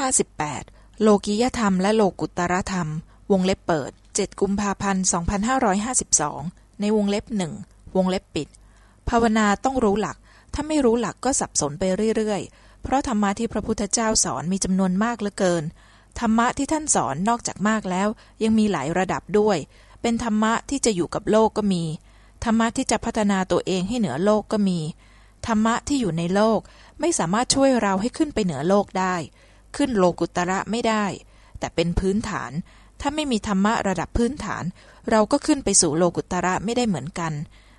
58 โลกิยธรรมและโลกุตรธรรม วงเล็บเปิด 7 กุมภาพันธ์ 2552 ในวงเล็บหนึ่งวงเล็บปิด ภาวนาต้องรู้หลัก ถ้าไม่รู้หลักก็สับสนไปเรื่อยๆ เพราะธรรมะที่พระพุทธเจ้าสอนมีจำนวนมากเหลือเกิน ธรรมะที่ท่านสอนนอกจากมากแล้ว ยังมีหลายระดับด้วย เป็นธรรมะที่จะอยู่กับโลกก็มี ธรรมะที่จะพัฒนาตัวเองให้เหนือโลกก็มี ธรรมะที่อยู่ในโลกไม่สามารถช่วยเราให้ขึ้นไปเหนือโลกได้ ขึ้นโลกุตระไม่ได้ แต่เป็นพื้นฐาน ถ้าไม่มีธรรมะระดับพื้นฐาน เราก็ขึ้นไปสู่โลกุตระไม่ได้เหมือนกัน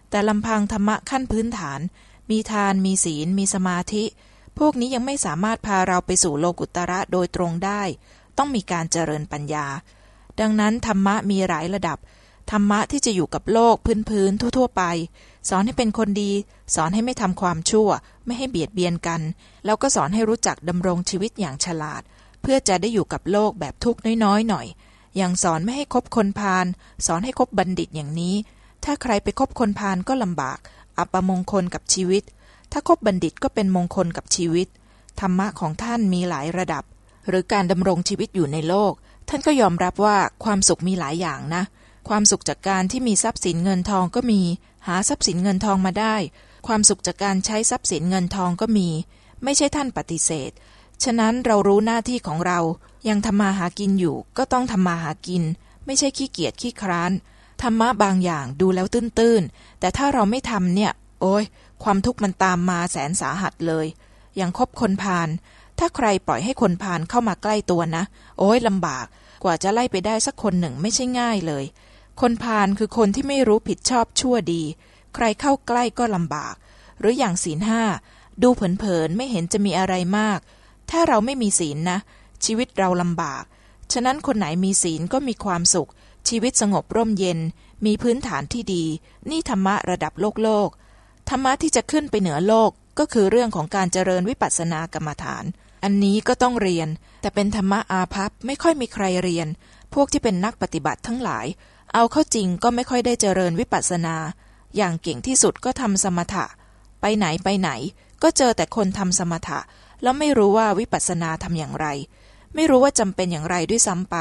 แต่ลำพังธรรมะขั้นพื้นฐาน มีทานมีศีล มีสมาธิ พวกนี้ยังไม่สามารถพาเราไปสู่โลกุตระโดยตรงได้ ต้องมีการเจริญปัญญา ดังนั้นธรรมะมีหลายระดับ ธรรมะที่จะอยู่กับโลกพื้นๆทั่ว ๆ ไป สอนให้เป็นคนดี สอนให้ไม่ทำความชั่ว ไม่ให้เบียดเบียนกัน แล้วก็สอนให้รู้จักดำรงชีวิตอย่างฉลาด เพื่อจะได้อยู่กับโลกแบบทุกข์น้อยๆหน่อย อย่างสอนไม่ให้คบคนพาลสอนให้คบบัณฑิตอย่างนี้ ถ้าใครไปคบคนพาลก็ลำบาก อัปมงคลกับชีวิต ถ้าคบบัณฑิตก็เป็นมงคลกับชีวิต ธรรมะของท่านมีหลายระดับ หรือการดำรงชีวิตอยู่ในโลก ท่านก็ยอมรับว่าความสุขมีหลายอย่างนะ ความสุขจากการที่มีทรัพย์สินเงินทองก็มี หาทรัพย์สินเงินทองมาได้ ความสุขจากการใช้ทรัพย์สินเงินทองก็มี ไม่ใช่ท่านปฏิเสธ ฉะนั้นเรารู้หน้าที่ของเรา ยังทำมาหากินอยู่ ก็ต้องทำมาหากิน ไม่ใช่ขี้เกียจขี้คร้านธรรมะบางอย่างดูแล้วตื้นๆ แต่ถ้าเราไม่ทำเนี่ย โอ้ยความทุกข์มันตามมาแสนสาหัสเลย อย่างคบคนพาล ถ้าใครปล่อยให้คนพาลเข้ามาใกล้ตัวนะ โอ้ยลำบาก กว่าจะไล่ไปได้สักคนหนึ่งไม่ใช่ง่ายเลย คนพาลคือคนที่ไม่รู้ผิดชอบชั่วดี ใครเข้าใกล้ก็ลำบาก หรืออย่างศีลห้าดูเผินๆไม่เห็นจะมีอะไรมาก ถ้าเราไม่มีศีลนะ ชีวิตเราลำบาก ฉะนั้นคนไหนมีศีลก็มีความสุข ชีวิตสงบร่มเย็น มีพื้นฐานที่ดี นี่ธรรมะระดับโลกโลก ธรรมะที่จะขึ้นไปเหนือโลกก็คือเรื่องของการเจริญวิปัสสนากรรมฐาน อันนี้ก็ต้องเรียน แต่เป็นธรรมะอาภัพไม่ค่อยมีใครเรียน พวกที่เป็นนักปฏิบัติทั้งหลาย เอาเข้าจริงก็ไม่ค่อยได้เจริญวิปัสสนา อย่างเก่งที่สุดก็ทำสมถะ ไปไหนไปไหน ก็เจอแต่คนทำสมถะ แล้วไม่รู้ว่าวิปัสสนาทำอย่างไร ไม่รู้ว่าจำเป็นอย่างไรด้วยซ้ำไป